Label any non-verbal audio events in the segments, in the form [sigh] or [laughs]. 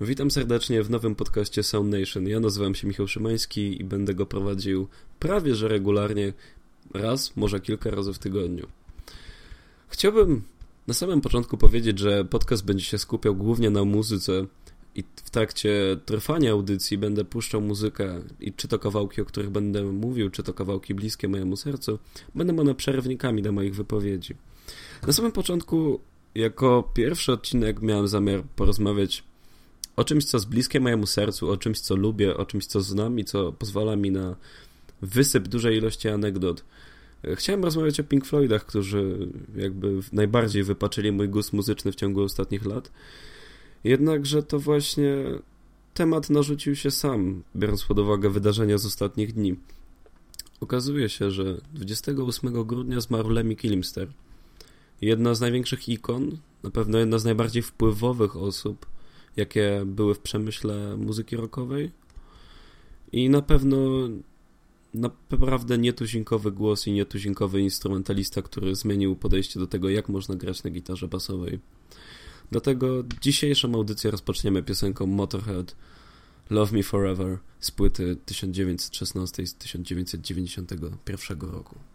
Witam serdecznie w nowym podcaście Sound Nation. Ja nazywam się Michał Szymański i będę go prowadził prawie że regularnie, raz, może kilka razy w tygodniu. Chciałbym na samym początku powiedzieć, że podcast będzie się skupiał głównie na muzyce i w trakcie trwania audycji będę puszczał muzykę i czy to kawałki, o których będę mówił, czy to kawałki bliskie mojemu sercu, będą one przerwnikami do moich wypowiedzi. Na samym początku, jako pierwszy odcinek miałem zamiar porozmawiać o czymś, co jest bliskie mojemu sercu, o czymś, co lubię, o czymś, co znam i co pozwala mi na wysyp dużej ilości anegdot. Chciałem rozmawiać o Pink Floydach, którzy jakby najbardziej wypaczyli mój gust muzyczny w ciągu ostatnich lat. Jednakże to właśnie temat narzucił się sam, biorąc pod uwagę wydarzenia z ostatnich dni. Okazuje się, że 28 grudnia zmarł Lemmy Kilmister. Jedna z największych ikon, na pewno jedna z najbardziej wpływowych osób, jakie były w przemyśle muzyki rockowej. I na pewno naprawdę nietuzinkowy głos i nietuzinkowy instrumentalista, który zmienił podejście do tego, jak można grać na gitarze basowej. Dlatego dzisiejszą audycję rozpoczniemy piosenką Motorhead Love Me Forever z płyty 1916 z 1991 roku.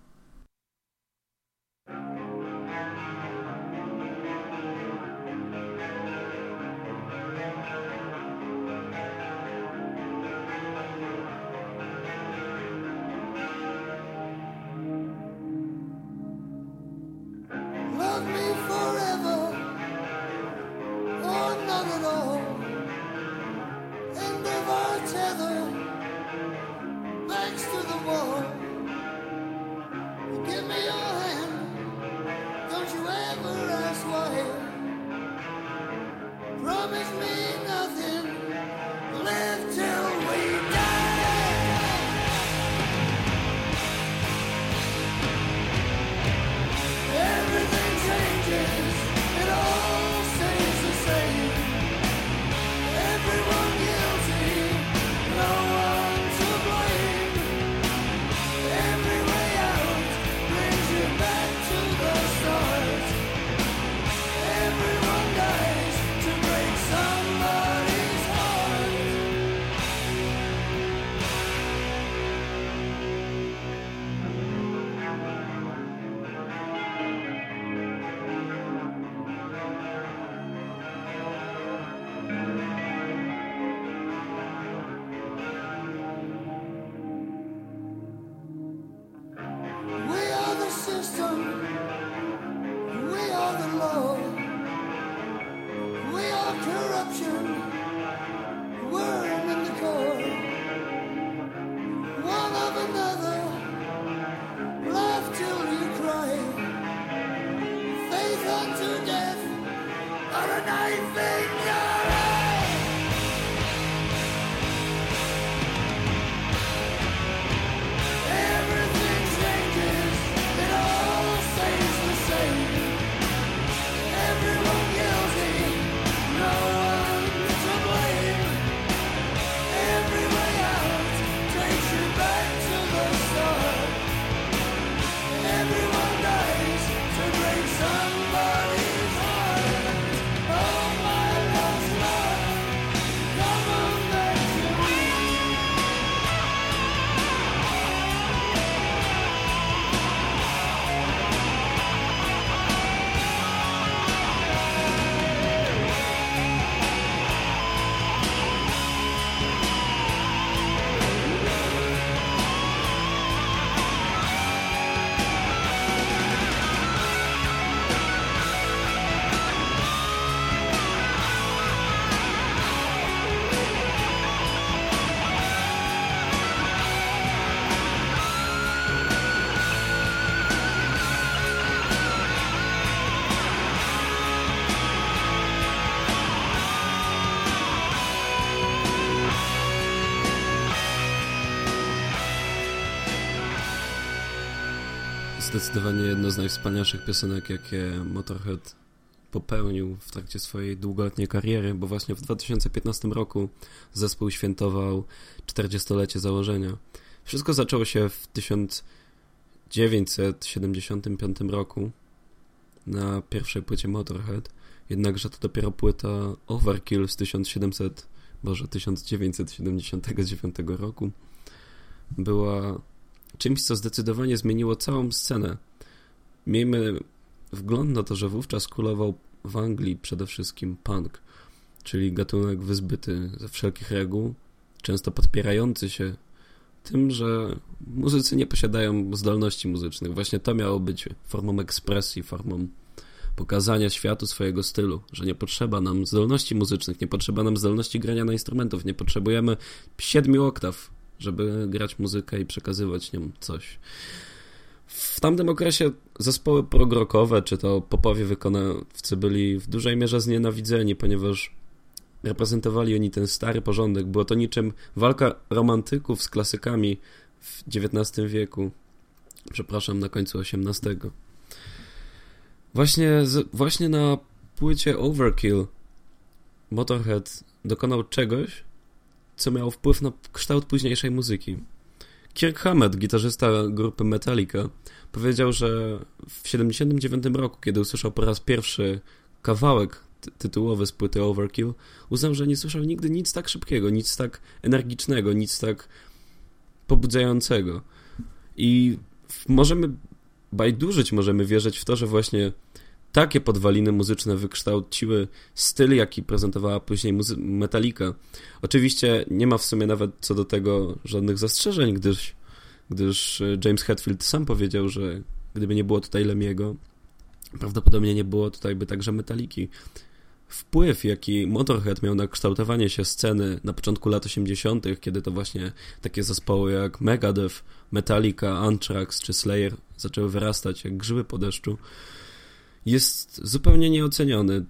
Zdecydowanie jedno z najwspanialszych piosenek, jakie Motorhead popełnił w trakcie swojej długoletniej kariery, bo właśnie w 2015 roku zespół świętował 40-lecie założenia. Wszystko zaczęło się w 1975 roku na pierwszej płycie Motorhead jednakże to dopiero płyta Overkill z 1700, może 1979 roku była czymś, co zdecydowanie zmieniło całą scenę. Miejmy wgląd na to, że wówczas kulował w Anglii przede wszystkim punk, czyli gatunek wyzbyty ze wszelkich reguł, często podpierający się tym, że muzycy nie posiadają zdolności muzycznych. Właśnie to miało być formą ekspresji, formą pokazania światu swojego stylu, że nie potrzeba nam zdolności muzycznych, nie potrzeba nam zdolności grania na instrumentów, nie potrzebujemy siedmiu oktaw, żeby grać muzykę i przekazywać nią coś. W tamtym okresie zespoły progrokowe, czy to popowie wykonawcy byli w dużej mierze znienawidzeni, ponieważ reprezentowali oni ten stary porządek. Było to niczym walka romantyków z klasykami w XIX wieku. Przepraszam, na końcu XVIII. Właśnie, właśnie na płycie Overkill Motorhead dokonał czegoś, co miało wpływ na kształt późniejszej muzyki. Kirk Hammett, gitarzysta grupy Metallica, powiedział, że w 1979 roku, kiedy usłyszał po raz pierwszy kawałek tytułowy z płyty Overkill, uznał, że nie słyszał nigdy nic tak szybkiego, nic tak energicznego, nic tak pobudzającego. I możemy bajdurzyć, możemy wierzyć w to, że właśnie takie podwaliny muzyczne wykształciły styl, jaki prezentowała później Metallica. Oczywiście nie ma w sumie nawet co do tego żadnych zastrzeżeń, gdyż, gdyż e, James Hetfield sam powiedział, że gdyby nie było tutaj Lemiego, prawdopodobnie nie było tutaj by także Metaliki. Wpływ, jaki Motorhead miał na kształtowanie się sceny na początku lat 80., kiedy to właśnie takie zespoły jak Megadeth, Metallica, Anthrax czy Slayer zaczęły wyrastać jak grzyby po deszczu, jest zupełnie nieoceniony.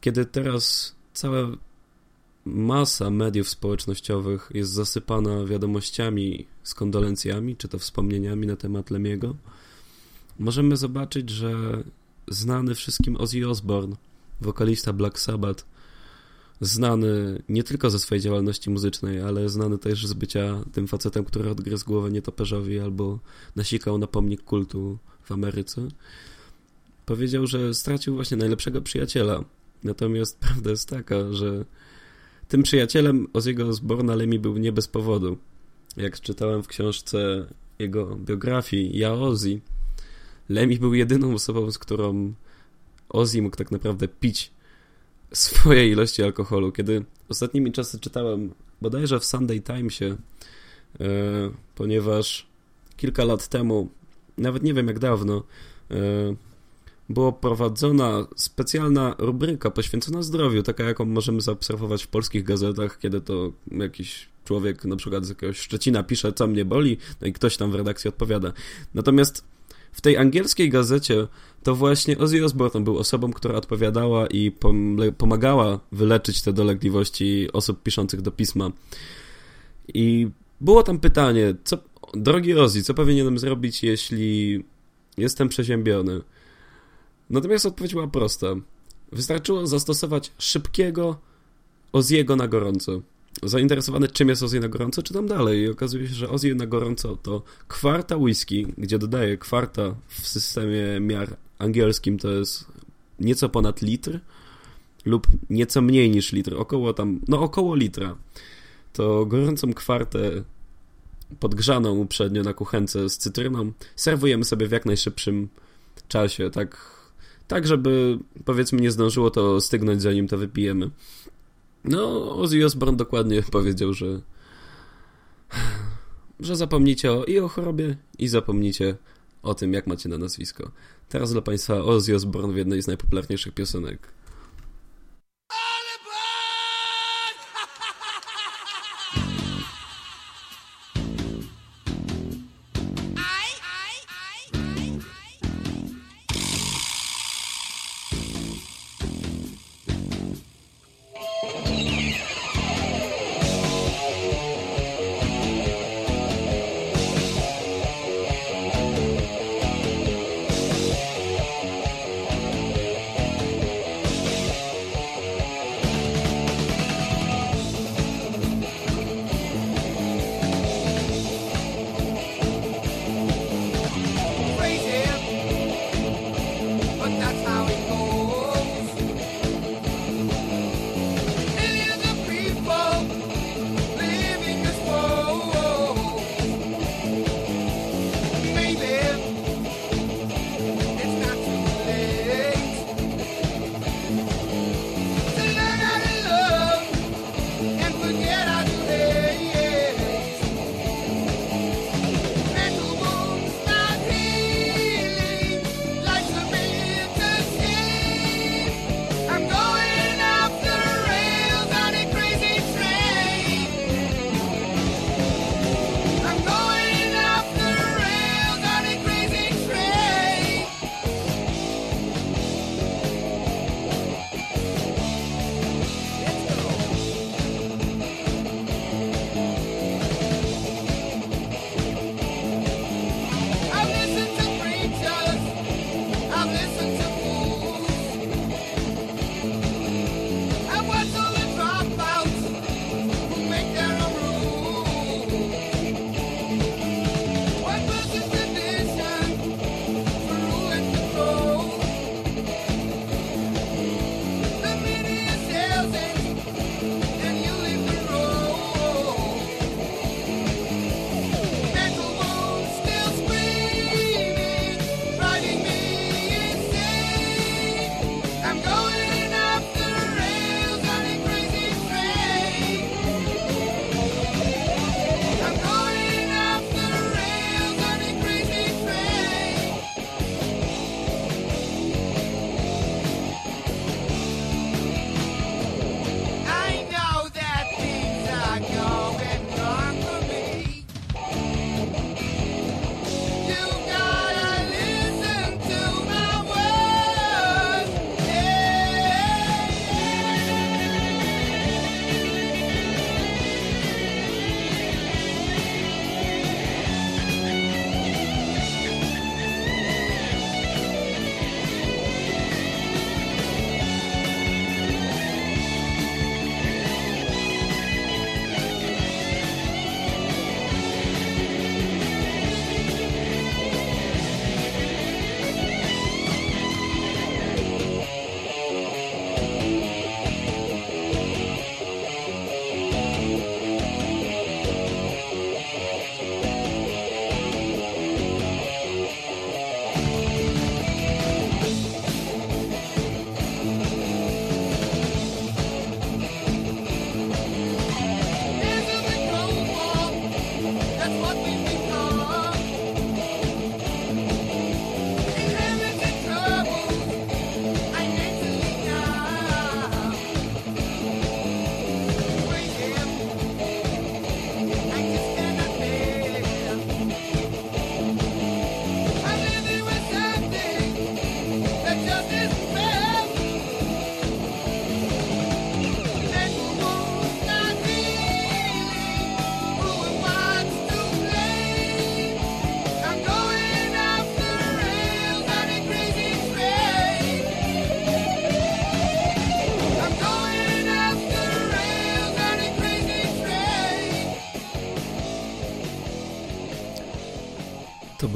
Kiedy teraz cała masa mediów społecznościowych jest zasypana wiadomościami z kondolencjami, czy to wspomnieniami na temat Lemiego, możemy zobaczyć, że znany wszystkim Ozzy Osbourne, wokalista Black Sabbath, znany nie tylko ze swojej działalności muzycznej, ale znany też z bycia tym facetem, który odgryzł głowę nietoperzowi albo nasikał na pomnik kultu w Ameryce, powiedział, że stracił właśnie najlepszego przyjaciela. Natomiast [laughs] prawda jest taka, że tym przyjacielem Oziego Osborna Lemmy był nie bez powodu. Jak czytałem w książce jego biografii Ja Ozzy, Lemmy był jedyną osobą, z którą Ozzy mógł tak naprawdę pić swoje ilości alkoholu. Kiedy ostatnimi czasy czytałem bodajże w Sunday Timesie, e, ponieważ kilka lat temu, nawet nie wiem jak dawno, e, była prowadzona specjalna rubryka poświęcona zdrowiu, taka jaką możemy zaobserwować w polskich gazetach, kiedy to jakiś człowiek na przykład z jakiegoś Szczecina pisze, co mnie boli, no i ktoś tam w redakcji odpowiada. Natomiast w tej angielskiej gazecie to właśnie Ozzy Osbourne był osobą, która odpowiadała i pomagała wyleczyć te dolegliwości osób piszących do pisma. I było tam pytanie, co, drogi Ozzy, co powinienem zrobić, jeśli jestem przeziębiony? Natomiast odpowiedź była prosta. Wystarczyło zastosować szybkiego Oziego na gorąco. Zainteresowany czym jest Ozzy na gorąco, czytam dalej i okazuje się, że Ozzy na gorąco to kwarta whisky, gdzie dodaję kwarta w systemie miar angielskim to jest nieco ponad litr lub nieco mniej niż litr, około tam, no około litra. To gorącą kwartę podgrzaną uprzednio na kuchence z cytryną serwujemy sobie w jak najszybszym czasie, tak tak żeby powiedzmy nie zdążyło to stygnąć zanim to wypijemy. No, Ozzy Osbourne dokładnie [laughs] powiedział, że że zapomnicie o, i o chorobie i zapomnicie o tym, jak macie na nazwisko. Teraz dla Państwa Ozzy Osbourne w jednej z najpopularniejszych piosenek.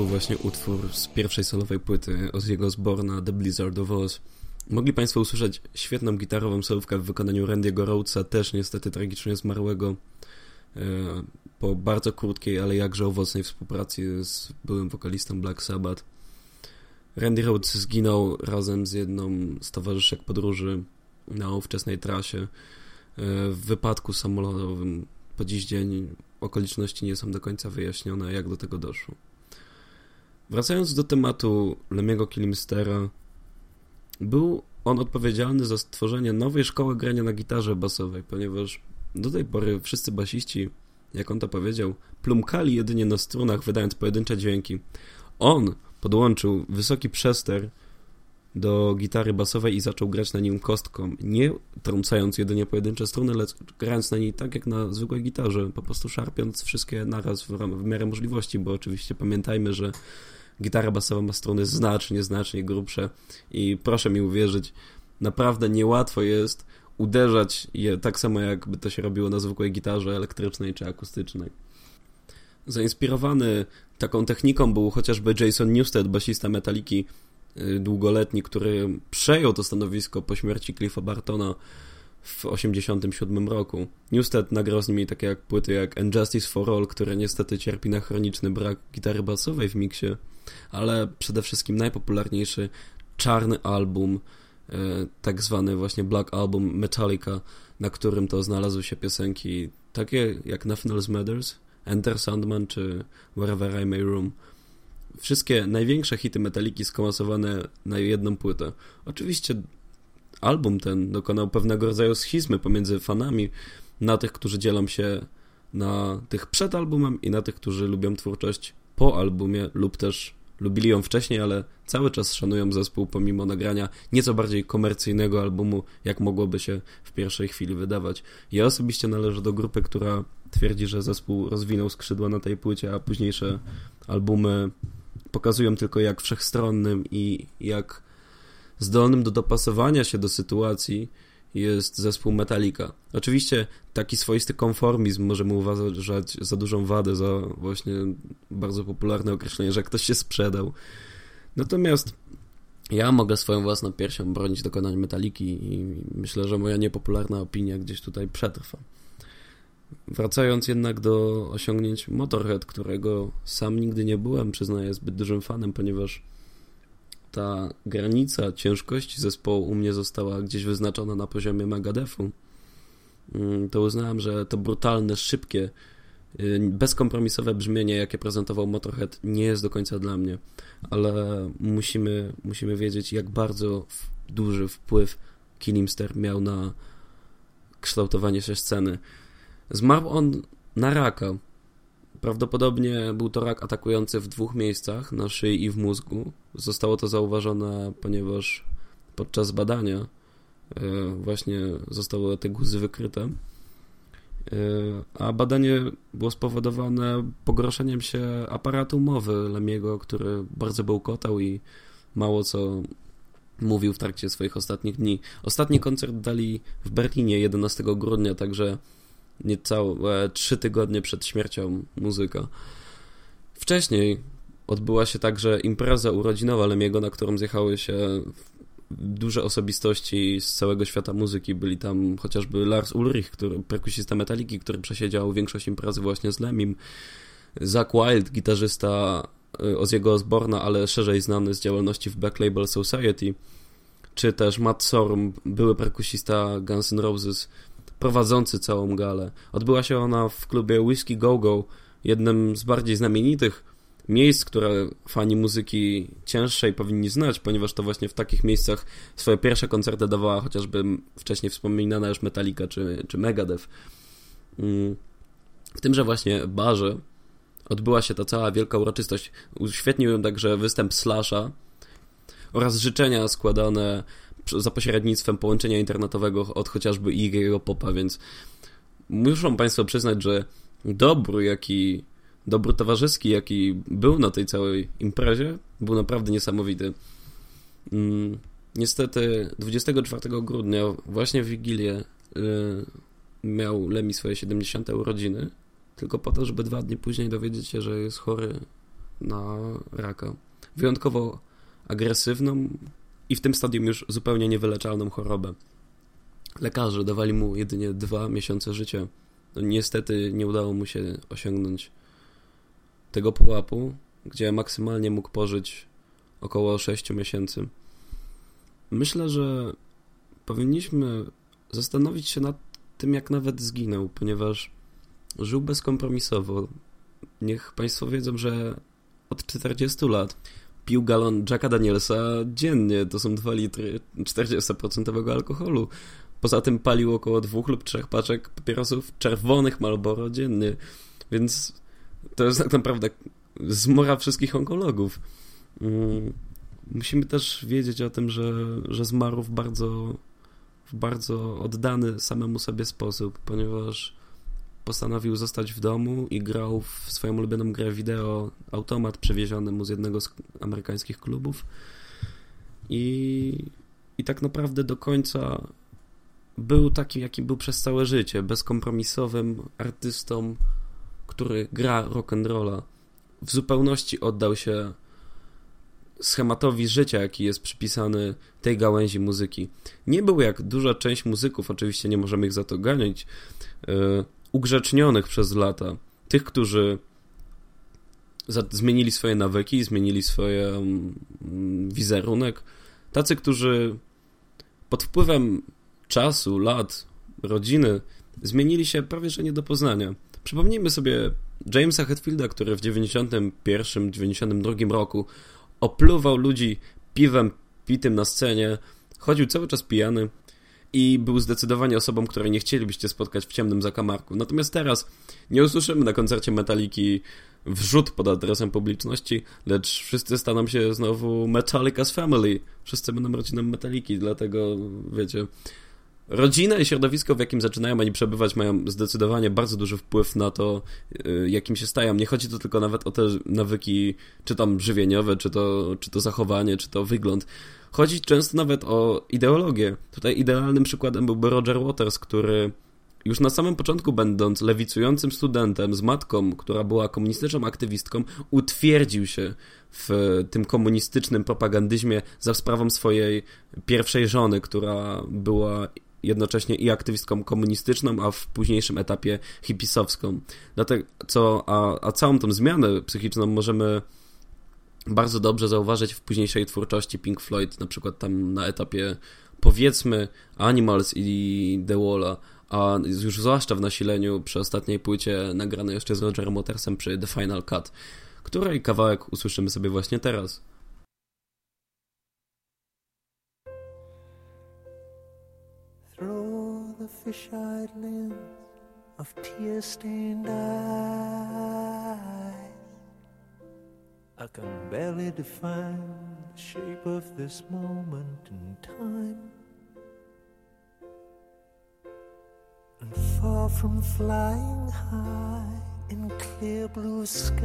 Był właśnie utwór z pierwszej solowej płyty Ozzy'ego Osborna The Blizzard of Oz. Mogli Państwo usłyszeć świetną gitarową solówkę w wykonaniu Randy'ego Rhodesa, też niestety tragicznie zmarłego e, po bardzo krótkiej, ale jakże owocnej współpracy z byłym wokalistą Black Sabbath. Randy Rhodes zginął razem z jedną z towarzyszek podróży na ówczesnej trasie e, w wypadku samolotowym. Po dziś dzień okoliczności nie są do końca wyjaśnione, jak do tego doszło. Wracając do tematu Lemiego Kilmistera, był on odpowiedzialny za stworzenie nowej szkoły grania na gitarze basowej, ponieważ do tej pory wszyscy basiści, jak on to powiedział, plumkali jedynie na strunach, wydając pojedyncze dźwięki. On podłączył wysoki przester do gitary basowej i zaczął grać na nim kostką, nie trącając jedynie pojedyncze struny, lecz grając na niej tak jak na zwykłej gitarze, po prostu szarpiąc wszystkie naraz w, w miarę możliwości, bo oczywiście pamiętajmy, że gitara basowa ma struny znacznie, znacznie grubsze i proszę mi uwierzyć, naprawdę niełatwo jest uderzać je tak samo jakby to się robiło na zwykłej gitarze elektrycznej czy akustycznej. Zainspirowany taką techniką był chociażby Jason Newsted, basista Metaliki, y, długoletni, który przejął to stanowisko po śmierci Cliffa Bartona w 1987 roku. Newsted nagrał z nimi takie jak płyty jak And for All, które niestety cierpi na chroniczny brak gitary basowej w miksie, ale przede wszystkim najpopularniejszy czarny album, e, tak zwany właśnie Black Album Metallica, na którym to znalazły się piosenki takie jak Nothing Else Matters, Enter Sandman czy Wherever I May Room. Wszystkie największe hity Metalliki skomasowane na jedną płytę. Oczywiście album ten dokonał pewnego rodzaju schizmy pomiędzy fanami na tych, którzy dzielą się na tych przed albumem i na tych, którzy lubią twórczość po albumie lub też lubili ją wcześniej, ale cały czas szanują zespół pomimo nagrania nieco bardziej komercyjnego albumu, jak mogłoby się w pierwszej chwili wydawać. Ja osobiście należę do grupy, która twierdzi, że zespół rozwinął skrzydła na tej płycie, a późniejsze albumy pokazują tylko jak wszechstronnym i jak zdolnym do dopasowania się do sytuacji jest zespół Metallica. Oczywiście taki swoisty konformizm możemy uważać za dużą wadę, za właśnie bardzo popularne określenie, że ktoś się sprzedał. Natomiast ja mogę swoją własną piersią bronić dokonań Metaliki i myślę, że moja niepopularna opinia gdzieś tutaj przetrwa. Wracając jednak do osiągnięć Motorhead, którego sam nigdy nie byłem, przyznaję, zbyt dużym fanem, ponieważ ta granica ciężkości zespołu u mnie została gdzieś wyznaczona na poziomie Megadefu, mm, to uznałem, że to brutalne, szybkie, y, bezkompromisowe brzmienie, jakie prezentował Motorhead, nie jest do końca dla mnie, ale musimy, musimy wiedzieć, jak bardzo duży wpływ Kilimster miał na kształtowanie się sceny. Zmarł on na raka. Prawdopodobnie był to rak atakujący w dwóch miejscach, na szyi i w mózgu. Zostało to zauważone, ponieważ podczas badania e, właśnie zostały te guzy wykryte. E, a badanie było spowodowane pogorszeniem się aparatu mowy Lemiego, który bardzo bełkotał i mało co mówił w trakcie swoich ostatnich dni. Ostatni koncert dali w Berlinie 11 grudnia, także niecałe trzy tygodnie przed śmiercią muzyka. Wcześniej odbyła się także impreza urodzinowa Lemiego, na którą zjechały się duże osobistości z całego świata muzyki. Byli tam chociażby Lars Ulrich, który, perkusista Metaliki, który przesiedział większość imprezy właśnie z Lemim, Zach Wild, gitarzysta y, Ozzy'ego Osborna, ale szerzej znany z działalności w Black Label Society, czy też Matt Sorum, były perkusista Guns N' Roses, prowadzący całą galę. Odbyła się ona w klubie Whiskey Go Go, jednym z bardziej znamienitych miejsc, które fani muzyki cięższej powinni znać, ponieważ to właśnie w takich miejscach swoje pierwsze koncerty dawała chociażby wcześniej wspominana już Metallica czy, czy Megadeth. Mm. W tymże właśnie barze odbyła się ta cała wielka uroczystość. Uświetnił ją także występ Slasha oraz życzenia składane za pośrednictwem połączenia internetowego od chociażby Iggy'ego Popa, więc muszą Państwo przyznać, że dobór, jaki dobór towarzyski, jaki był na tej całej imprezie, był naprawdę niesamowity. Mm, niestety 24 grudnia, właśnie w Wigilię, y, miał Lemi swoje 70 urodziny, tylko po to, żeby dwa dni później dowiedzieć się, że jest chory na raka. Wyjątkowo agresywną i w tym stadium już zupełnie niewyleczalną chorobę. Lekarze dawali mu jedynie dwa miesiące życia. No, niestety nie udało mu się osiągnąć tego pułapu, gdzie maksymalnie mógł pożyć około 6 miesięcy. Myślę, że powinniśmy zastanowić się nad tym, jak nawet zginął, ponieważ żył bezkompromisowo. Niech Państwo wiedzą, że od 40 lat pił galon Jacka Danielsa dziennie. To są 2 litry 40% alkoholu. Poza tym palił około dwóch lub trzech paczek papierosów czerwonych Marlboro dziennie. Więc to jest tak naprawdę zmora wszystkich onkologów. Mm, musimy też wiedzieć o tym, że, że zmarł w bardzo, w bardzo oddany samemu sobie sposób, ponieważ postanowił zostać w domu i grał w swoją ulubioną grę wideo automat przewieziony mu z jednego z amerykańskich klubów. I, I tak naprawdę do końca był takim, jakim był przez całe życie, bezkompromisowym artystą, który gra rock'n'rolla. W zupełności oddał się schematowi życia, jaki jest przypisany tej gałęzi muzyki. Nie był jak duża część muzyków, oczywiście nie możemy ich za to ganiać, yy, ugrzecznionych przez lata. Tych, którzy zmienili swoje nawyki, zmienili swoje um, wizerunek. Tacy, którzy pod wpływem czasu, lat, rodziny zmienili się prawie że nie do poznania. Przypomnijmy sobie Jamesa Hetfielda, który w 91-92 roku opluwał ludzi piwem pitym na scenie, chodził cały czas pijany i był zdecydowanie osobą, której nie chcielibyście spotkać w ciemnym zakamarku. Natomiast teraz nie usłyszymy na koncercie Metaliki wrzut pod adresem publiczności, lecz wszyscy staną się znowu Metallica's Family. Wszyscy będą rodziną Metaliki, dlatego wiecie, rodzina i środowisko, w jakim zaczynają oni przebywać, mają zdecydowanie bardzo duży wpływ na to, y, jakim się stają. Nie chodzi tu tylko nawet o te nawyki, czy tam żywieniowe, czy to, czy to zachowanie, czy to wygląd. Chodzi często nawet o ideologię. Tutaj idealnym przykładem byłby Roger Waters, który już na samym początku, będąc lewicującym studentem z matką, która była komunistyczną aktywistką, utwierdził się w tym komunistycznym propagandyzmie za sprawą swojej pierwszej żony, która była jednocześnie i aktywistką komunistyczną, a w późniejszym etapie hipisowską. Dlatego, co, a, a całą tą zmianę psychiczną możemy bardzo dobrze zauważyć w późniejszej twórczości Pink Floyd, na przykład tam na etapie powiedzmy Animals i The Walla, a już zwłaszcza w nasileniu przy ostatniej płycie nagranej jeszcze z Rogerem Watersem przy The Final Cut, której kawałek usłyszymy sobie właśnie teraz. of tear-stained eyes. I can barely define the shape of this moment in time. And far from flying high in clear blue skies,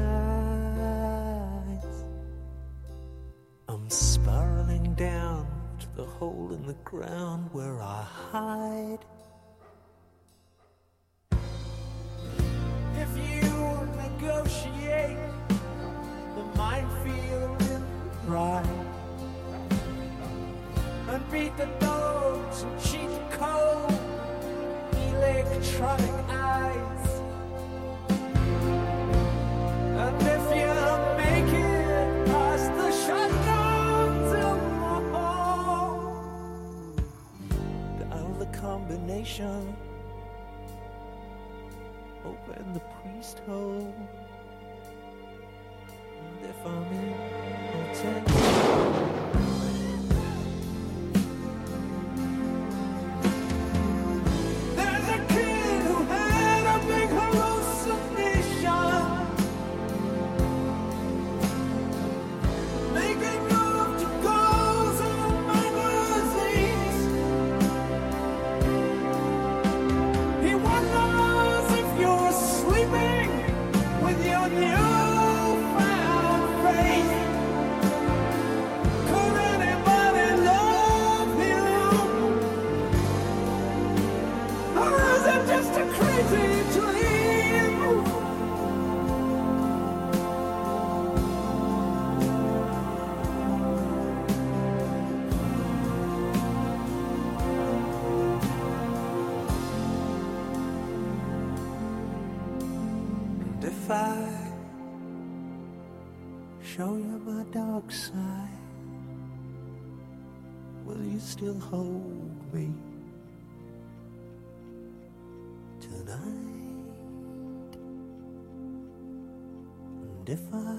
I'm spiraling down to the hole in the ground where I hide. If you negotiate the minefield in pride and beat the dogs and cheat the cold electronic eyes. And if you make it past the shotguns in the hall, dial the combination open the priest hole. And if will you still hold me tonight? And if I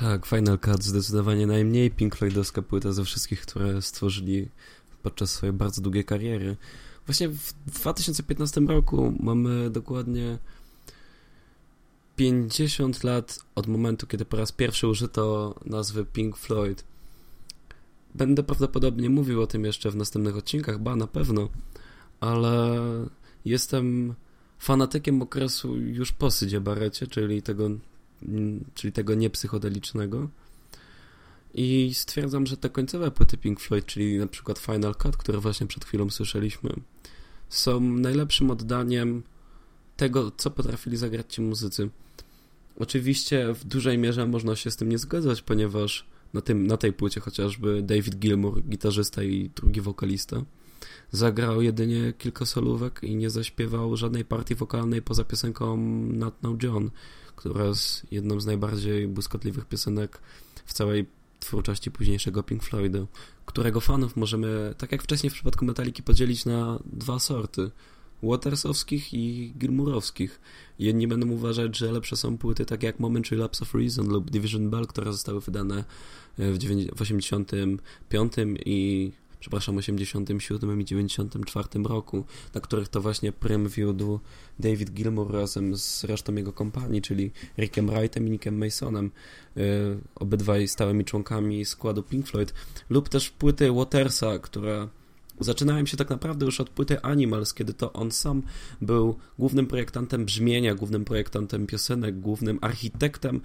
Tak, Final Cut zdecydowanie najmniej Pink Floydowska płyta ze wszystkich, które stworzyli podczas swojej bardzo długiej kariery. Właśnie w 2015 roku mamy dokładnie 50 lat od momentu, kiedy po raz pierwszy użyto nazwy Pink Floyd. Będę prawdopodobnie mówił o tym jeszcze w następnych odcinkach, ba na pewno, ale jestem fanatykiem okresu już po Sydzie Barrecie, czyli tego czyli tego niepsychodelicznego. I stwierdzam, że te końcowe płyty Pink Floyd, czyli na przykład Final Cut, które właśnie przed chwilą słyszeliśmy, są najlepszym oddaniem tego, co potrafili zagrać ci muzycy. Oczywiście w dużej mierze można się z tym nie zgadzać, ponieważ na, tym, na tej płycie chociażby David Gilmour, gitarzysta i drugi wokalista, zagrał jedynie kilka solówek i nie zaśpiewał żadnej partii wokalnej poza piosenką Not Now John, która jest jedną z najbardziej błyskotliwych piosenek w całej twórczości późniejszego Pink Floydu, którego fanów możemy, tak jak wcześniej w przypadku Metaliki, podzielić na dwa sorty. Watersowskich i Gilmurowskich. Jedni będą uważać, że lepsze są płyty takie jak Momentary Lapse of Reason lub Division Bell, które zostały wydane w 85 i przepraszam, 87 i 94 roku, na których to właśnie prym wiódł David Gilmour razem z resztą jego kompanii, czyli Rickiem Wrightem i Nickiem Masonem, yy, obydwaj stałymi członkami składu Pink Floyd, lub też płyty Watersa, która zaczynałem się tak naprawdę już od płyty Animals, kiedy to on sam był głównym projektantem brzmienia, głównym projektantem piosenek, głównym architektem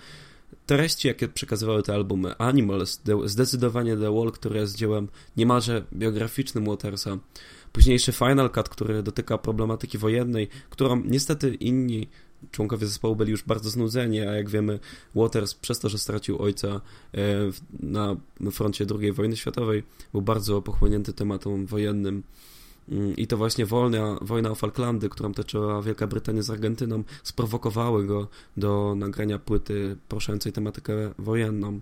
treści, jakie przekazywały te albumy. Animals, zdecydowanie The Wall, które jest dziełem niemalże biograficznym Watersa. Późniejszy Final Cut, który dotyka problematyki wojennej, którą niestety inni członkowie zespołu byli już bardzo znudzeni, a jak wiemy Waters przez to, że stracił ojca na froncie II wojny światowej, był bardzo pochłonięty tematem wojennym. I to właśnie wojna, wojna o Falklandy, którą toczyła Wielka Brytania z Argentyną, sprowokowały go do nagrania płyty poruszającej tematykę wojenną.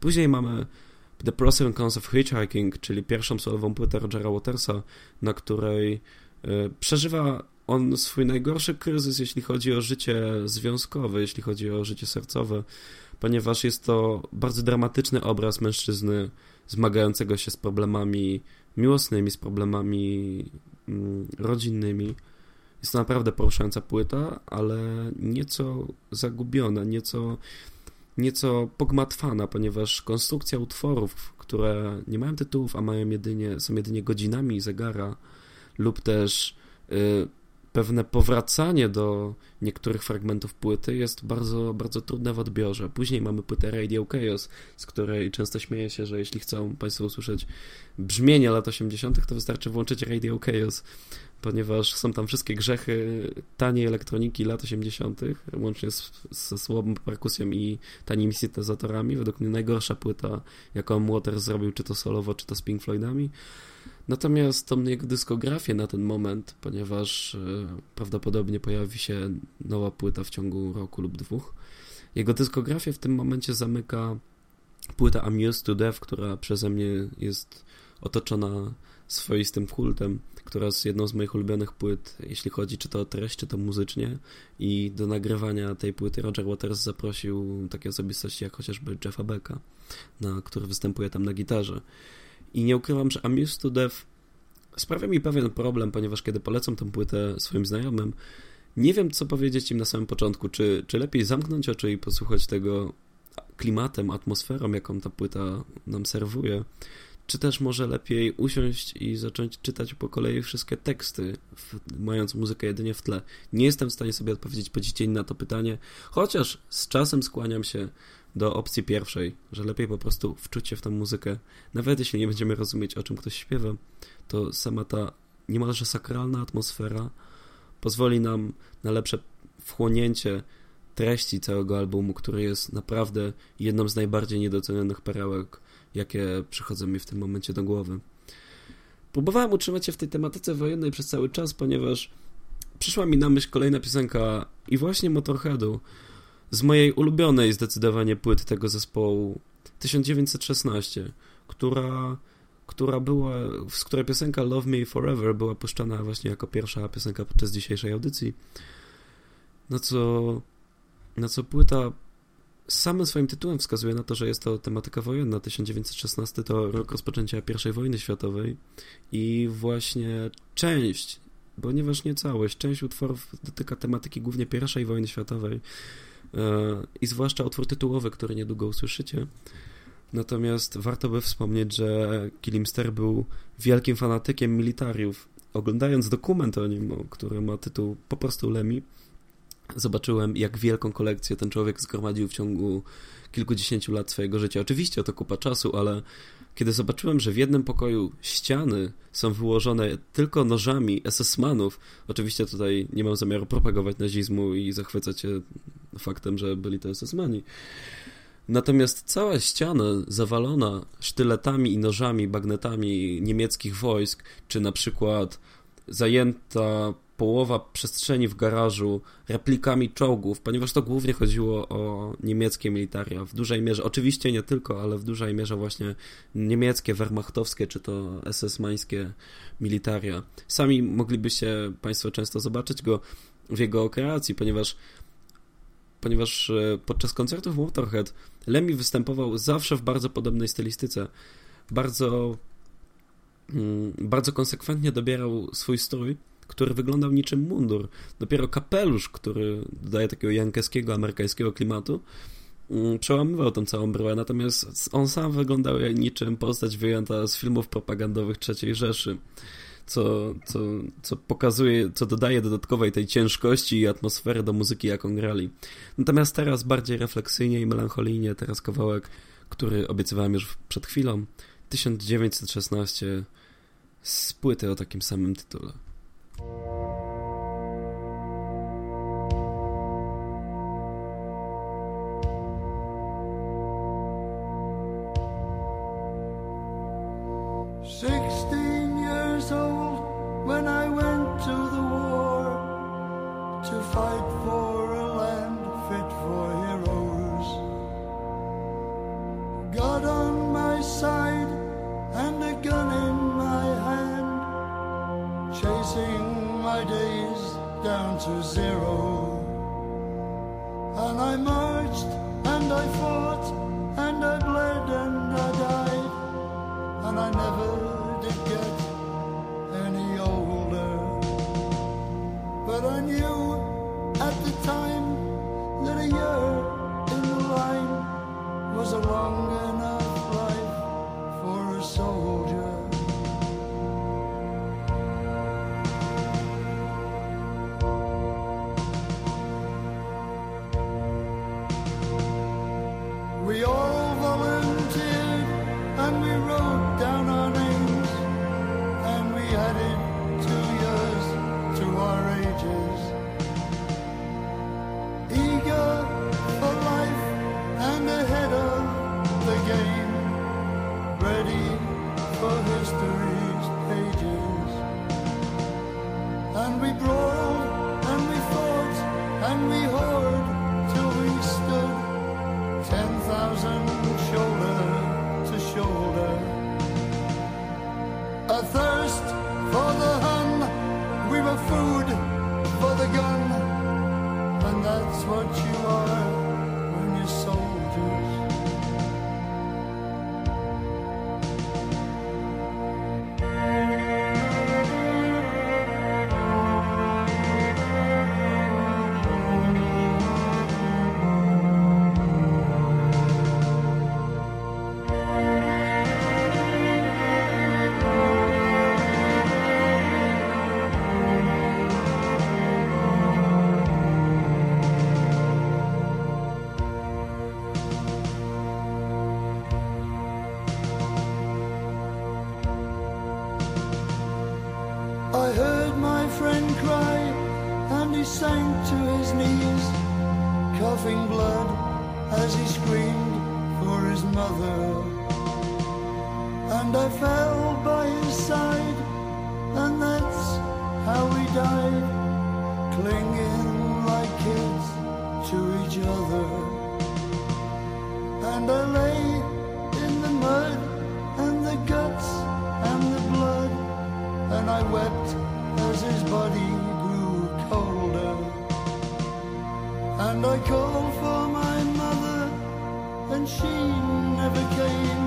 Później mamy The Pros and Cons of Hitchhiking, czyli pierwszą solową płytę Rogera Watersa, na której przeżywa on swój najgorszy kryzys, jeśli chodzi o życie związkowe, jeśli chodzi o życie sercowe, ponieważ jest to bardzo dramatyczny obraz mężczyzny zmagającego się z problemami miłosnymi, z problemami mm, rodzinnymi. Jest to naprawdę poruszająca płyta, ale nieco zagubiona, nieco, nieco pogmatwana, ponieważ konstrukcja utworów, które nie mają tytułów, a mają jedynie, są jedynie godzinami zegara, lub też y, pewne powracanie do niektórych fragmentów płyty jest bardzo, bardzo trudne w odbiorze. Później mamy płytę Radio Chaos, z której często śmieję się, że jeśli chcą Państwo usłyszeć brzmienie lat 80., to wystarczy włączyć Radio Chaos, ponieważ są tam wszystkie grzechy taniej elektroniki lat 80., łącznie z, ze słabą perkusją i tanimi syntezatorami. Według mnie najgorsza płyta, jaką Waters zrobił, czy to solowo, czy to z Pink Floydami. Natomiast tą jego dyskografię na ten moment, ponieważ e, prawdopodobnie pojawi się nowa płyta w ciągu roku lub dwóch, jego dyskografię w tym momencie zamyka płyta Amused to Death, która przeze mnie jest otoczona swoistym kultem, która jest jedną z moich ulubionych płyt, jeśli chodzi czy to o treść, czy to muzycznie. I do nagrywania tej płyty Roger Waters zaprosił takie osobistości jak chociażby Jeffa Becka, na, który występuje tam na gitarze. I nie ukrywam, że Amused to Death sprawia mi pewien problem, ponieważ kiedy polecam tę płytę swoim znajomym, nie wiem, co powiedzieć im na samym początku. Czy, czy lepiej zamknąć oczy i posłuchać tego klimatem, atmosferą, jaką ta płyta nam serwuje, czy też może lepiej usiąść i zacząć czytać po kolei wszystkie teksty, mając muzykę jedynie w tle. Nie jestem w stanie sobie odpowiedzieć po dziś dzień na to pytanie, chociaż z czasem skłaniam się do opcji pierwszej, że lepiej po prostu wczuć się w tę muzykę. Nawet jeśli nie będziemy rozumieć, o czym ktoś śpiewa, to sama ta niemalże sakralna atmosfera pozwoli nam na lepsze wchłonięcie treści całego albumu, który jest naprawdę jedną z najbardziej niedocenionych perełek, jakie przychodzą mi w tym momencie do głowy. Próbowałem utrzymać się w tej tematyce wojennej przez cały czas, ponieważ przyszła mi na myśl kolejna piosenka i właśnie Motorheadu, z mojej ulubionej zdecydowanie płyty tego zespołu 1916, która, która była, z której piosenka Love Me Forever była puszczana właśnie jako pierwsza piosenka podczas dzisiejszej audycji. Na co, na co płyta samym swoim tytułem wskazuje na to, że jest to tematyka wojenna. 1916 to rok rozpoczęcia I wojny światowej i właśnie część, ponieważ nie całość, część utworów dotyka tematyki głównie I wojny światowej i zwłaszcza utwór tytułowy, który niedługo usłyszycie. Natomiast warto by wspomnieć, że Kilimster był wielkim fanatykiem militariów. Oglądając dokument o nim, który ma tytuł po prostu Lemi, zobaczyłem, jak wielką kolekcję ten człowiek zgromadził w ciągu kilkudziesięciu lat swojego życia. Oczywiście to kupa czasu, ale kiedy zobaczyłem, że w jednym pokoju ściany są wyłożone tylko nożami SS-manów, oczywiście tutaj nie mam zamiaru propagować nazizmu i zachwycać się faktem, że byli to SS-mani, Natomiast cała ściana zawalona sztyletami i nożami, bagnetami niemieckich wojsk, czy na przykład zajęta połowa przestrzeni w garażu replikami czołgów, ponieważ to głównie chodziło o niemieckie militaria. W dużej mierze, oczywiście nie tylko, ale w dużej mierze właśnie niemieckie, wehrmachtowskie czy to SS-mańskie militaria. Sami moglibyście Państwo często zobaczyć go w jego kreacji, ponieważ ponieważ e, podczas koncertów Motorhead Lemmy występował zawsze w bardzo podobnej stylistyce. Bardzo mm, bardzo konsekwentnie dobierał swój strój który wyglądał niczym mundur. Dopiero kapelusz, który dodaje takiego jankeskiego, amerykańskiego klimatu, mm, przełamywał tą całą bryłę, natomiast on sam wyglądał jak niczym postać wyjęta z filmów propagandowych III Rzeszy, co, co, co pokazuje, co dodaje dodatkowej tej ciężkości i atmosfery do muzyki, jaką grali. Natomiast teraz bardziej refleksyjnie i melancholijnie, teraz kawałek, który obiecywałem już przed chwilą, 1916 z płyty o takim samym tytule. you and on. And I fell by his side, and that's how we died, clinging like kids to each other. And I lay she never came,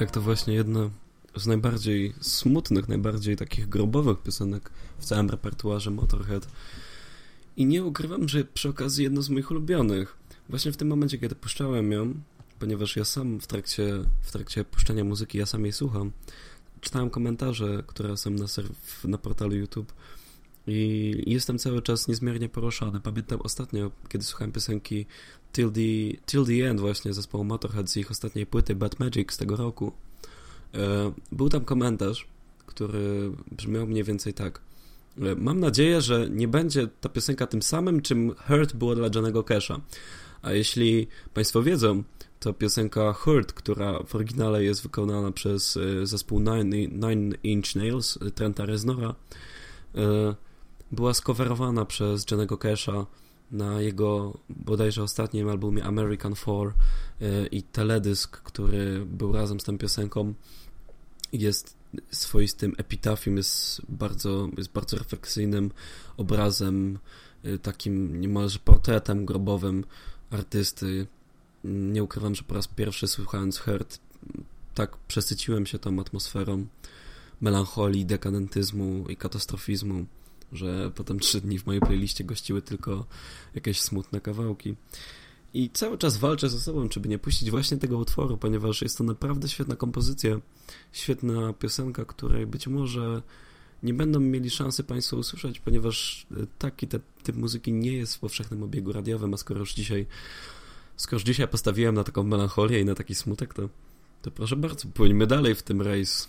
Tak, to właśnie jedna z najbardziej smutnych, najbardziej takich grobowych piosenek w całym repertuarze Motorhead. I nie ukrywam, że przy okazji jedna z moich ulubionych. Właśnie w tym momencie, kiedy puszczałem ją, ponieważ ja sam w trakcie, w trakcie puszczania muzyki, ja sam jej słucham, czytałem komentarze, które są na, serw, na portalu YouTube i jestem cały czas niezmiernie poruszony. Pamiętam ostatnio, kiedy słuchałem piosenki Till the, Till the End właśnie zespołu Motorhead z ich ostatniej płyty Bad Magic z tego roku. E, Był tam komentarz, który brzmiał mniej więcej tak. E, Mam nadzieję, że nie będzie ta piosenka tym samym, czym Hurt było dla Johnego Casha. A jeśli Państwo wiedzą, to piosenka Hurt, która w oryginale jest wykonana przez e, zespół Nine, Nine Inch Nails, Trenta Reznora, była skowerowana przez Johnego Casha na jego bodajże ostatnim albumie American Four e, i teledysk, który był razem z tą piosenką jest swoistym epitafium, jest bardzo, jest bardzo refleksyjnym obrazem, e, takim niemalże portretem grobowym artysty. Nie ukrywam, że po raz pierwszy słuchając Hurt tak przesyciłem się tą atmosferą melancholii, dekadentyzmu i katastrofizmu, że potem trzy dni w mojej playliście gościły tylko jakieś smutne kawałki. I cały czas walczę ze sobą, czy by nie puścić właśnie tego utworu, ponieważ jest to naprawdę świetna kompozycja, świetna piosenka, której być może nie będą mieli szansy Państwo usłyszeć, ponieważ taki te, typ muzyki nie jest w powszechnym obiegu radiowym, a skoro już dzisiaj skoro już dzisiaj postawiłem na taką melancholię i na taki smutek, to, to proszę bardzo, płyńmy dalej w tym rejs.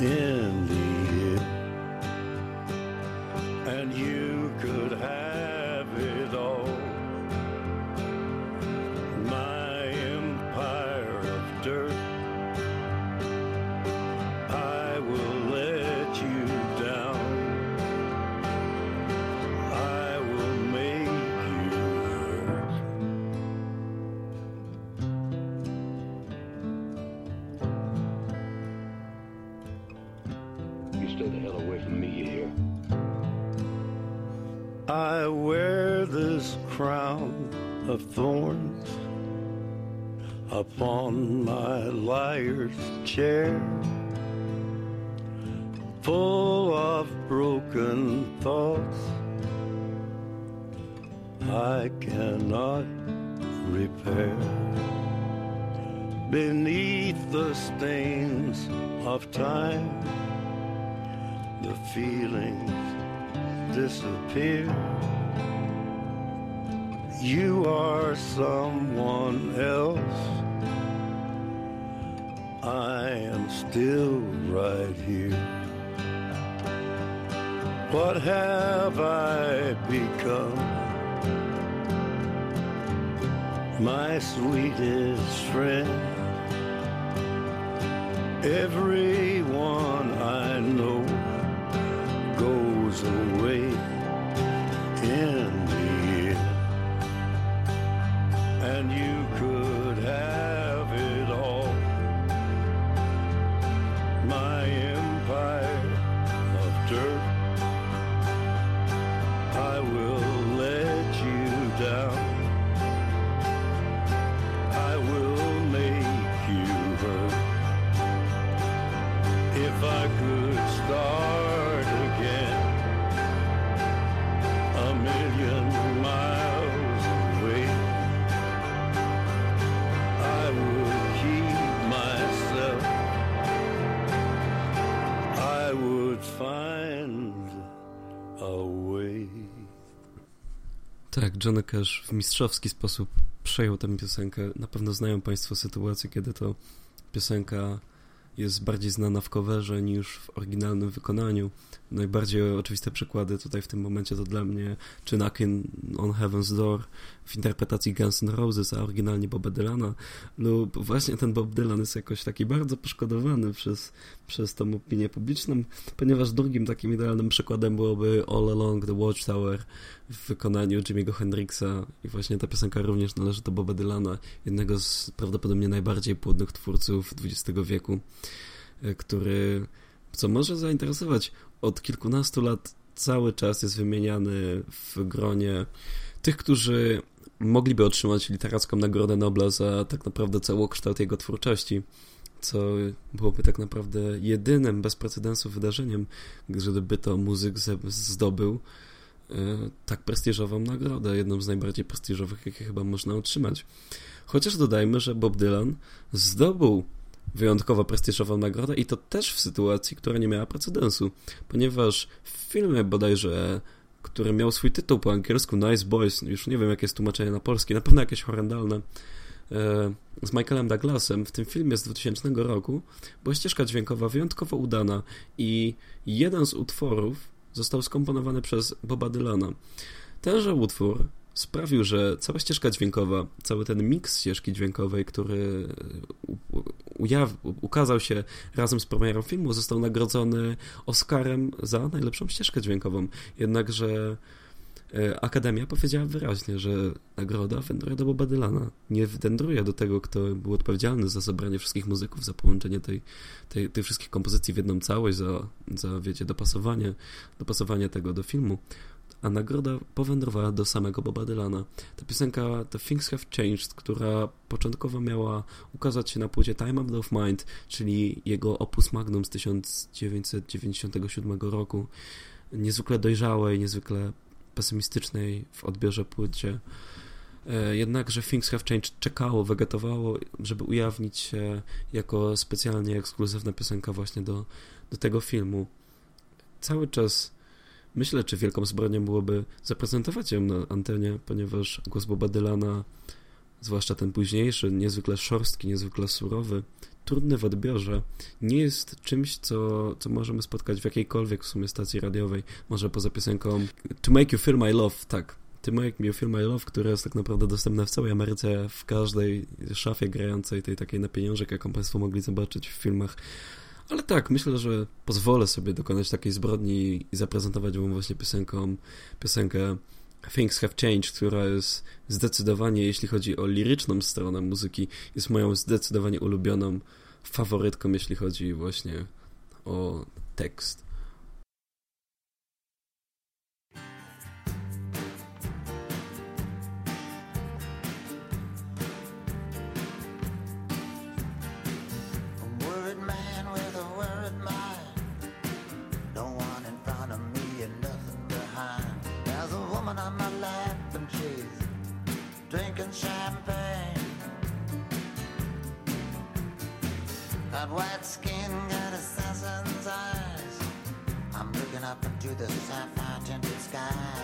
Yeah. The feelings disappear. You are someone else. I am still right here. What have I become? My sweetest friend. Everyone soul. Johnny Cash w mistrzowski sposób przejął tę piosenkę. Na pewno znają Państwo sytuację, kiedy to piosenka jest bardziej znana w coverze niż w oryginalnym wykonaniu. Najbardziej oczywiste przykłady tutaj w tym momencie to dla mnie czy Knockin' on Heaven's Door w interpretacji Guns N' Roses, a oryginalnie Boba Dylana. Lub właśnie ten Bob Dylan jest jakoś taki bardzo poszkodowany przez, przez tą opinię publiczną, ponieważ drugim takim idealnym przykładem byłoby All Along the Watchtower w wykonaniu Jimmy'ego Hendrixa. I właśnie ta piosenka również należy do Boba Dylana, jednego z prawdopodobnie najbardziej płodnych twórców XX wieku, e, który, co może zainteresować, od kilkunastu lat cały czas jest wymieniany w gronie tych, którzy mogliby otrzymać literacką Nagrodę Nobla za tak naprawdę całokształt jego twórczości, co byłoby tak naprawdę jedynym bez precedensu wydarzeniem, gdyby to muzyk zdobył e, tak prestiżową nagrodę, jedną z najbardziej prestiżowych, jakie chyba można otrzymać. Chociaż dodajmy, że Bob Dylan zdobył wyjątkowo prestiżową nagrodę i to też w sytuacji, która nie miała precedensu, ponieważ w filmie bodajże, który miał swój tytuł po angielsku Nice Boys, już nie wiem jakie jest tłumaczenie na polski, na pewno jakieś horrendalne, e, z Michaelem Douglasem w tym filmie z 2000 roku była ścieżka dźwiękowa wyjątkowo udana i jeden z utworów został skomponowany przez Boba Dylana. Tenże utwór sprawił, że cała ścieżka dźwiękowa, cały ten miks ścieżki dźwiękowej, który ujaw, ukazał się razem z premierą filmu, został nagrodzony Oscarem za najlepszą ścieżkę dźwiękową. Jednakże e, Akademia powiedziała wyraźnie, że nagroda wędruje do Boba Dylana. Nie wędruje do tego, kto był odpowiedzialny za zebranie wszystkich muzyków, za połączenie tej, tej, tych wszystkich kompozycji w jedną całość, za, za wiecie, dopasowanie, dopasowanie tego do filmu a nagroda powędrowała do samego Boba Dylana. Ta piosenka The Things Have Changed, która początkowo miała ukazać się na płycie Time Out of Mind, czyli jego opus magnum z 1997 roku, niezwykle dojrzałej, niezwykle pesymistycznej w odbiorze płycie. E, jednakże Things Have Changed czekało, wegetowało, żeby ujawnić się jako specjalnie ekskluzywna piosenka właśnie do, do tego filmu. Cały czas myślę, czy wielką zbrodnią byłoby zaprezentować ją na antenie, ponieważ głos Boba Dylana, zwłaszcza ten późniejszy, niezwykle szorstki, niezwykle surowy, trudny w odbiorze, nie jest czymś, co, co możemy spotkać w jakiejkolwiek w sumie stacji radiowej, może poza piosenką To Make You Feel My Love, tak. To Make Me Feel My Love, która jest tak naprawdę dostępna w całej Ameryce, w każdej szafie grającej, tej takiej na pieniążek, jaką Państwo mogli zobaczyć w filmach ale tak, myślę, że pozwolę sobie dokonać takiej zbrodni i zaprezentować wam właśnie piosenką, piosenkę Things Have Changed, która jest zdecydowanie, jeśli chodzi o liryczną stronę muzyki, jest moją zdecydowanie ulubioną faworytką, jeśli chodzi właśnie o tekst. through the sapphire tinted sky.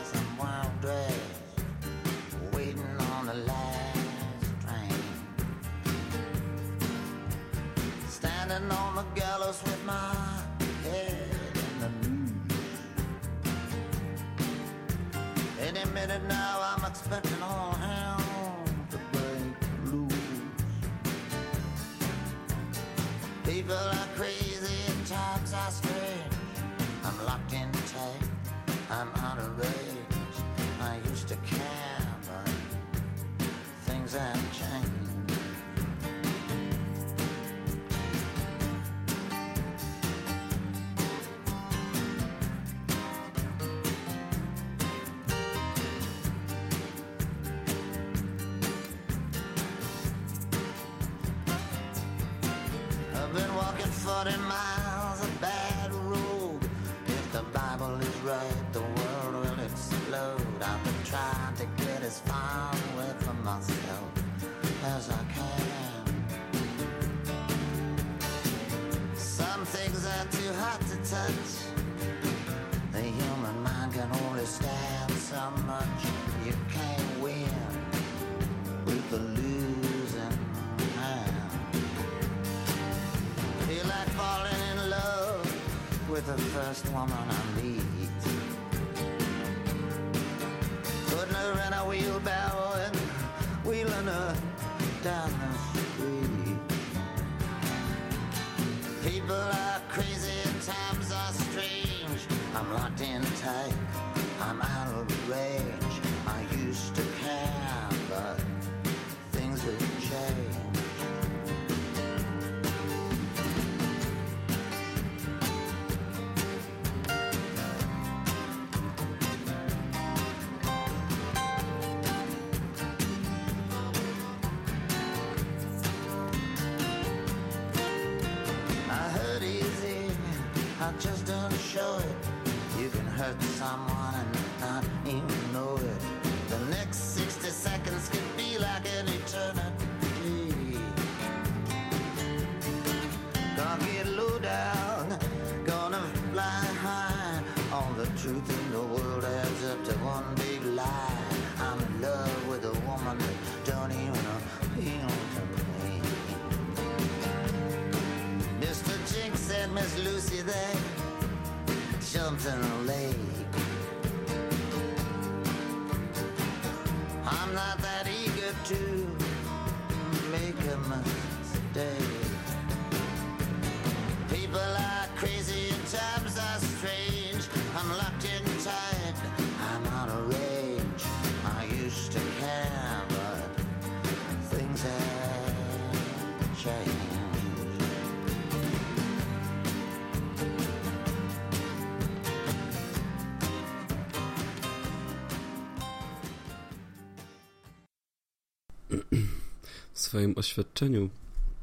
Swoim oświadczeniu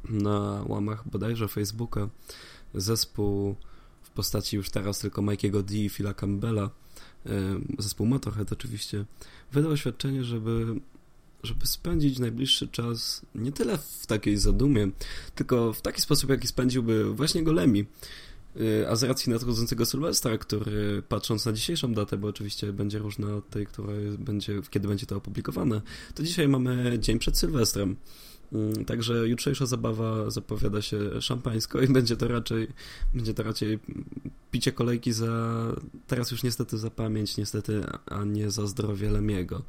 na łamach bodajże Facebooka zespół w postaci już teraz tylko Mikey'ego D i Phila Campbella, zespół Motorhead oczywiście, wydał oświadczenie, żeby, żeby spędzić najbliższy czas nie tyle w takiej zadumie, tylko w taki sposób, jaki spędziłby właśnie go Lemmy. E, A z racji nadchodzącego Sylwestra, który patrząc na dzisiejszą datę, bo oczywiście będzie różna od tej, która będzie, kiedy będzie to opublikowane, to dzisiaj mamy dzień przed Sylwestrem. Mm, Także jutrzejsza zabawa zapowiada się szampańsko i będzie to raczej będzie to raczej picie kolejki za teraz już niestety za pamięć, niestety, a nie za zdrowie Lemiego.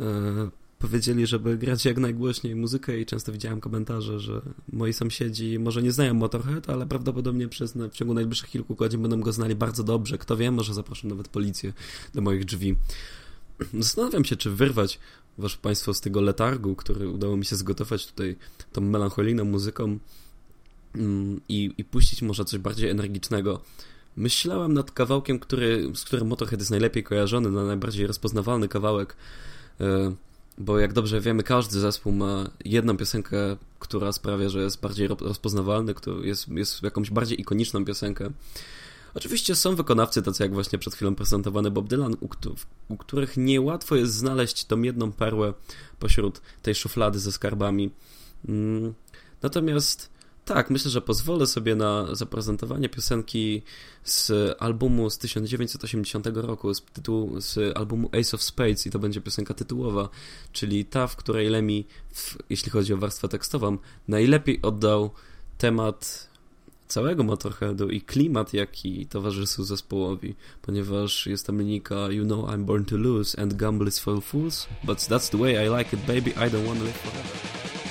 E, powiedzieli, żeby grać jak najgłośniej muzykę i często widziałem komentarze, że moi sąsiedzi może nie znają Motorhead, ale prawdopodobnie przez, w ciągu najbliższych kilku godzin będą go znali bardzo dobrze. Kto wie, może zaproszę nawet policję do moich drzwi. Zastanawiam się, czy wyrwać wasz państwo z tego letargu, który udało mi się zgotować tutaj tą melancholijną muzyką mm, i, i puścić może coś bardziej energicznego. Myślałem nad kawałkiem, który, z którym Motorhead jest najlepiej kojarzony, na najbardziej rozpoznawalny kawałek, e, bo jak dobrze wiemy, każdy zespół ma jedną piosenkę, która sprawia, że jest bardziej ro- rozpoznawalny, który jest, jest jakąś bardziej ikoniczną piosenkę. Oczywiście są wykonawcy, tacy jak właśnie przed chwilą prezentowany Bob Dylan, u, u których niełatwo jest znaleźć tą jedną perłę pośród tej szuflady ze skarbami. Mm, Natomiast tak, myślę, że pozwolę sobie na zaprezentowanie piosenki z albumu z 1980 roku, z tytułu z albumu Ace of Spades i to będzie piosenka tytułowa, czyli ta, w której Lemmy, w, jeśli chodzi o warstwę tekstową, najlepiej oddał temat całego Motorheadu i klimat, jaki towarzyszył zespołowi, ponieważ jest tam linijka You know I'm born to lose and gamble is for fools, but that's the way I like it, baby, I don't wanna live forever.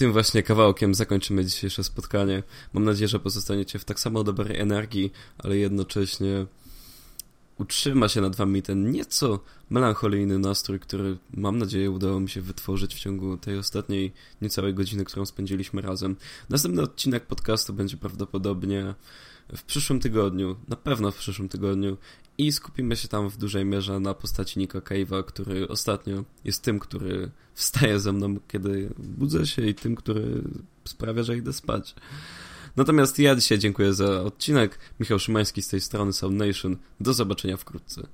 Tym właśnie kawałkiem zakończymy dzisiejsze spotkanie. Mam nadzieję, że pozostaniecie w tak samo dobrej energii, ale jednocześnie utrzyma się nad wami ten nieco melancholijny nastrój, który mam nadzieję udało mi się wytworzyć w ciągu tej ostatniej niecałej godziny, którą spędziliśmy razem. Następny odcinek podcastu będzie prawdopodobnie w przyszłym tygodniu, na pewno w przyszłym tygodniu i skupimy się tam w dużej mierze na postaci Nika Cave'a, który ostatnio jest tym, który wstaje ze mną, kiedy budzę się i tym, który sprawia, że idę spać. Natomiast ja dzisiaj dziękuję za odcinek. Michał Szymański z tej strony Sound Nation. Do zobaczenia wkrótce.